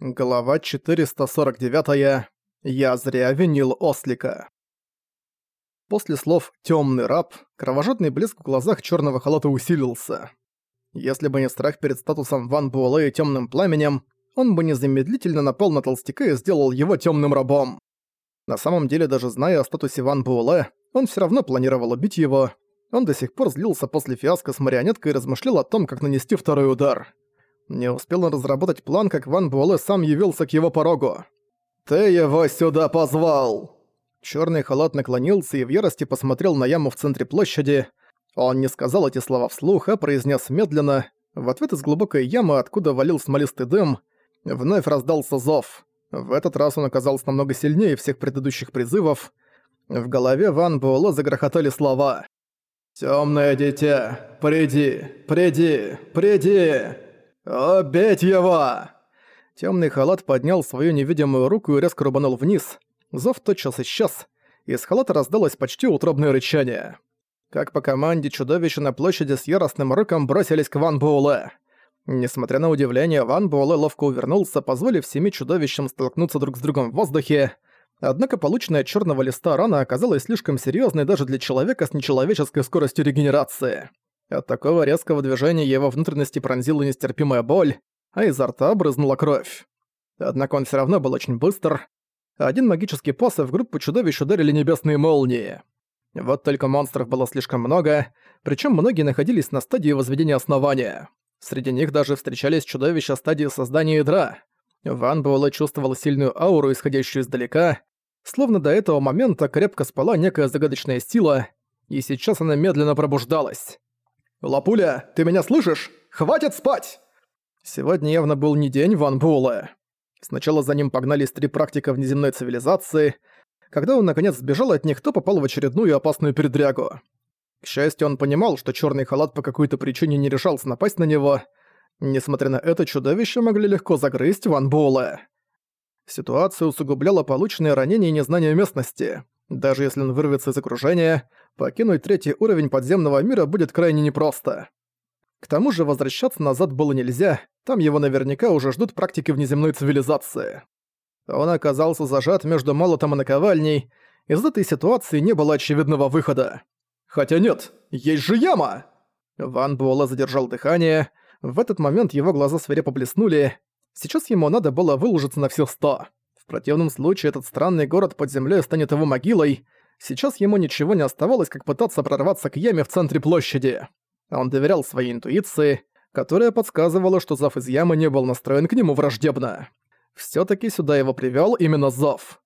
Глава 449. Я зря винил Ослика. После слов «тёмный раб» кровожадный блеск в глазах чёрного халата усилился. Если бы не страх перед статусом Ван Буэлэ и тёмным пламенем, он бы незамедлительно напал на толстяка и сделал его тёмным рабом. На самом деле, даже зная о статусе Ван Буэлэ, он всё равно планировал убить его. Он до сих пор злился после фиаско с марионеткой и размышлял о том, как нанести второй удар. Не успел он разработать план, как Ван Буэлэ сам явился к его порогу. «Ты его сюда позвал!» Чёрный халат наклонился и в ярости посмотрел на яму в центре площади. Он не сказал эти слова вслух, а произнес медленно. В ответ из глубокой ямы, откуда валил смолистый дым, вновь раздался зов. В этот раз он оказался намного сильнее всех предыдущих призывов. В голове Ван Буэлэ загрохотали слова. «Тёмное дитя, приди, приди, приди!» «Убить его!» Темный халат поднял свою невидимую руку и резко рубанул вниз. Зов тотчас исчез. Из халата раздалось почти утробное рычание. Как по команде, чудовища на площади с яростным рыком бросились к Ван Буэлэ. Несмотря на удивление, Ван Буэлэ ловко увернулся, позволив семи чудовищам столкнуться друг с другом в воздухе. Однако полученная черного листа рана оказалась слишком серьезной даже для человека с нечеловеческой скоростью регенерации. От такого резкого движения его внутренности пронзила нестерпимая боль, а изо рта брызнула кровь. Однако он все равно был очень быстр. Один магический пас, и в группу чудовищ ударили небесные молнии. Вот только монстров было слишком много, причем многие находились на стадии возведения основания. Среди них даже встречались чудовища стадии создания ядра. Ван Буэлэ чувствовал сильную ауру, исходящую издалека, словно до этого момента крепко спала некая загадочная сила, и сейчас она медленно пробуждалась. «Лапуля, ты меня слышишь? Хватит спать!» Сегодня явно был не день Ван Буэлэ. Сначала за ним погнались три практика внеземной цивилизации. Когда он наконец сбежал от них, то попал в очередную опасную передрягу. К счастью, он понимал, что черный халат по какой-то причине не решался напасть на него. Несмотря на это, чудовище могли легко загрызть Ван Буэлэ. Ситуацию усугубляло полученное ранение и незнание местности. Даже если он вырвется из окружения, покинуть третий уровень подземного мира будет крайне непросто. К тому же возвращаться назад было нельзя, там его наверняка уже ждут практики внеземной цивилизации. Он оказался зажат между молотом и наковальней, из этой ситуации не было очевидного выхода. Хотя нет, есть же яма! Ван Буэлэ задержал дыхание, в этот момент его глаза свирепо блеснули, сейчас ему надо было выложиться на все сто. В противном случае этот странный город под землей станет его могилой, Сейчас ему ничего не оставалось, как пытаться прорваться к яме в центре площади. Он доверял своей интуиции, которая подсказывала, что Зов из ямы не был настроен к нему враждебно. Всё-таки сюда его привёл именно Зов.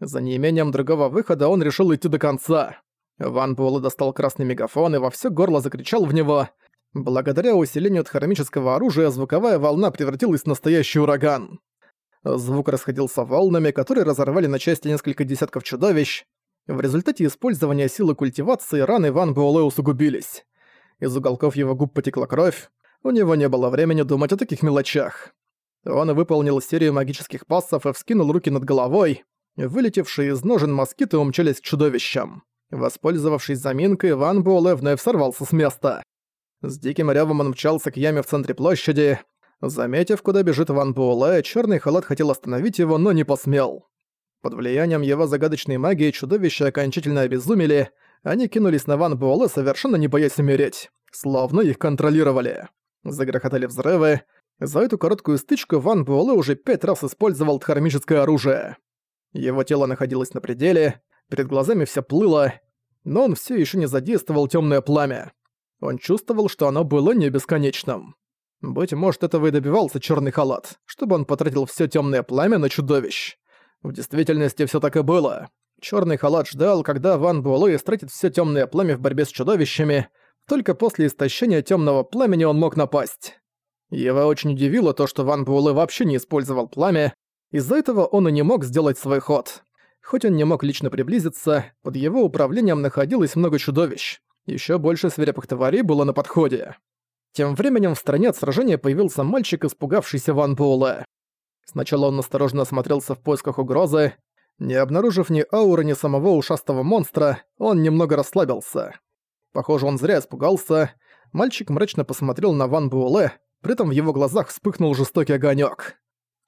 За неимением другого выхода он решил идти до конца. Ван Буэлэ достал красный мегафон и во всё горло закричал в него. Благодаря усилению хромического оружия звуковая волна превратилась в настоящий ураган. Звук расходился волнами, которые разорвали на части несколько десятков чудовищ, в результате использования силы культивации раны Ван Буэлэ усугубились. Из уголков его губ потекла кровь, у него не было времени думать о таких мелочах. Он выполнил серию магических пассов и вскинул руки над головой. Вылетевшие из ножен москиты умчались к чудовищам. Воспользовавшись заминкой, Ван Буэлэ вновь сорвался с места. С диким рёвом он мчался к яме в центре площади. Заметив, куда бежит Ван Буэлэ, чёрный халат хотел остановить его, но не посмел. Под влиянием его загадочной магии чудовища окончательно обезумели, они кинулись на Ван Буэлэ, совершенно не боясь умереть, словно их контролировали. Загрохотали взрывы. За эту короткую стычку Ван Буэлэ уже пять раз использовал дхармическое оружие. Его тело находилось на пределе, перед глазами все плыло, но он все еще не задействовал темное пламя. Он чувствовал, что оно было не бесконечным. Быть может, этого и добивался черный халат, чтобы он потратил все темное пламя на чудовищ. В действительности все так и было. Черный халат ждал, когда Ван Буэлэ истратит все темное пламя в борьбе с чудовищами. Только после истощения темного пламени он мог напасть. Его очень удивило то, что Ван Буэлэ вообще не использовал пламя. Из-за этого он и не мог сделать свой ход. Хоть он не мог лично приблизиться, под его управлением находилось много чудовищ. Еще больше свирепых тварей было на подходе. Тем временем в стране от сражения появился мальчик, испугавшийся Ван Буэлэ. Сначала он осторожно осмотрелся в поисках угрозы. Не обнаружив ни ауры, ни самого ушастого монстра, он немного расслабился. Похоже, он зря испугался. Мальчик мрачно посмотрел на Ван Буэлэ, при этом в его глазах вспыхнул жестокий огонек.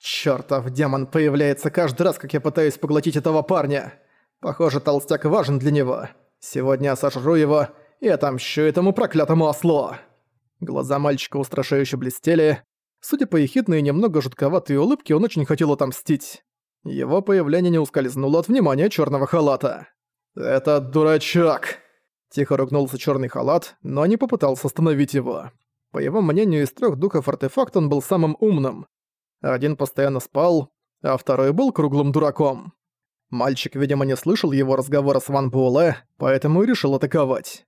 Чёртов демон появляется каждый раз, как я пытаюсь поглотить этого парня. Похоже, толстяк важен для него. Сегодня я сожру его и отомщу этому проклятому ослу. Глаза мальчика устрашающе блестели. Судя по ехидной и немного жутковатой улыбке, он очень хотел отомстить. Его появление не ускользнуло от внимания черного халата. «Это дурачок!» Тихо ругнулся черный халат, но не попытался остановить его. По его мнению, из трех духов артефакт он был самым умным. Один постоянно спал, а второй был круглым дураком. Мальчик, видимо, не слышал его разговора с Ван Буэлэ, поэтому и решил атаковать.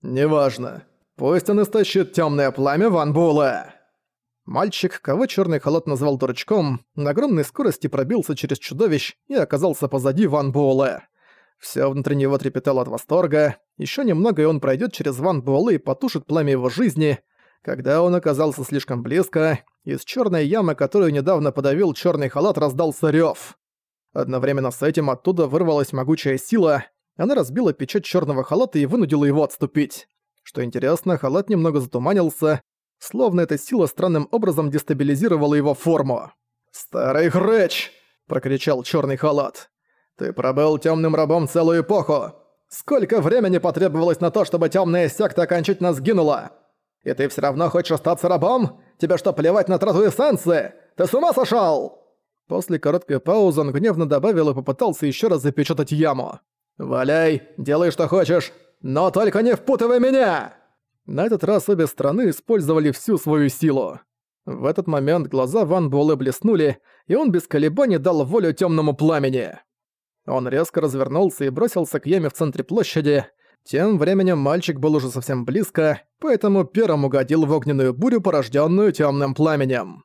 «Неважно. Пусть он истощит темное пламя Ван Буэлэ!» Мальчик, кого черный халат назвал дурачком, на огромной скорости пробился через чудовищ и оказался позади Ван Буэлэ. Всё внутри него трепетало от восторга, еще немного и он пройдет через Ван Буэлэ и потушит пламя его жизни, когда он оказался слишком близко, из черной ямы, которую недавно подавил черный халат, раздался рев. Одновременно с этим оттуда вырвалась могучая сила, она разбила печать черного халата и вынудила его отступить. Что интересно, халат немного затуманился, словно эта сила странным образом дестабилизировала его форму. «Старый хрыч!» – прокричал черный халат. «Ты пробыл темным рабом целую эпоху! Сколько времени потребовалось на то, чтобы темная секта окончательно сгинула? И ты все равно хочешь остаться рабом? Тебе что, плевать на трату эссенции? Ты с ума сошел? После короткой паузы он гневно добавил и попытался еще раз запечатать яму. «Валяй, делай что хочешь, но только не впутывай меня!» На этот раз обе страны использовали всю свою силу. В этот момент глаза Ван Буэлэ блеснули, и он без колебаний дал волю темному пламени. Он резко развернулся и бросился к яме в центре площади, тем временем мальчик был уже совсем близко, поэтому первым угодил в огненную бурю, порожденную темным пламенем.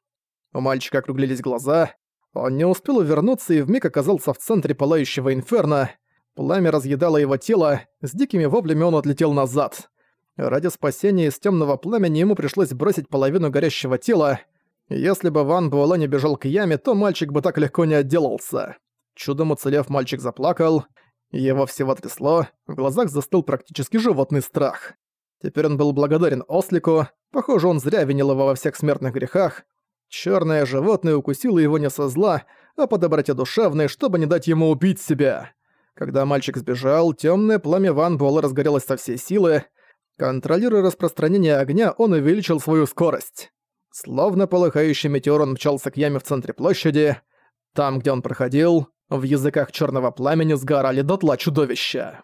У мальчика округлились глаза, он не успел увернуться и вмиг оказался в центре пылающего инферно. Пламя разъедало его тело, с дикими воплями он отлетел назад. Ради спасения из темного пламени ему пришлось бросить половину горящего тела. Если бы Ван Буэлэ не бежал к яме, то мальчик бы так легко не отделался. Чудом уцелев, мальчик заплакал, его всего трясло, в глазах застыл практически животный страх. Теперь он был благодарен Ослику, похоже, он зря винил его во всех смертных грехах. Черное животное укусило его не со зла, а по доброте душевной, чтобы не дать ему убить себя. Когда мальчик сбежал, темное пламя Ван Буэлла разгорелось со всей силы. Контролируя распространение огня, он увеличил свою скорость. Словно полыхающий метеор он мчался к яме в центре площади. Там, где он проходил, в языках черного пламени сгорали дотла чудовища.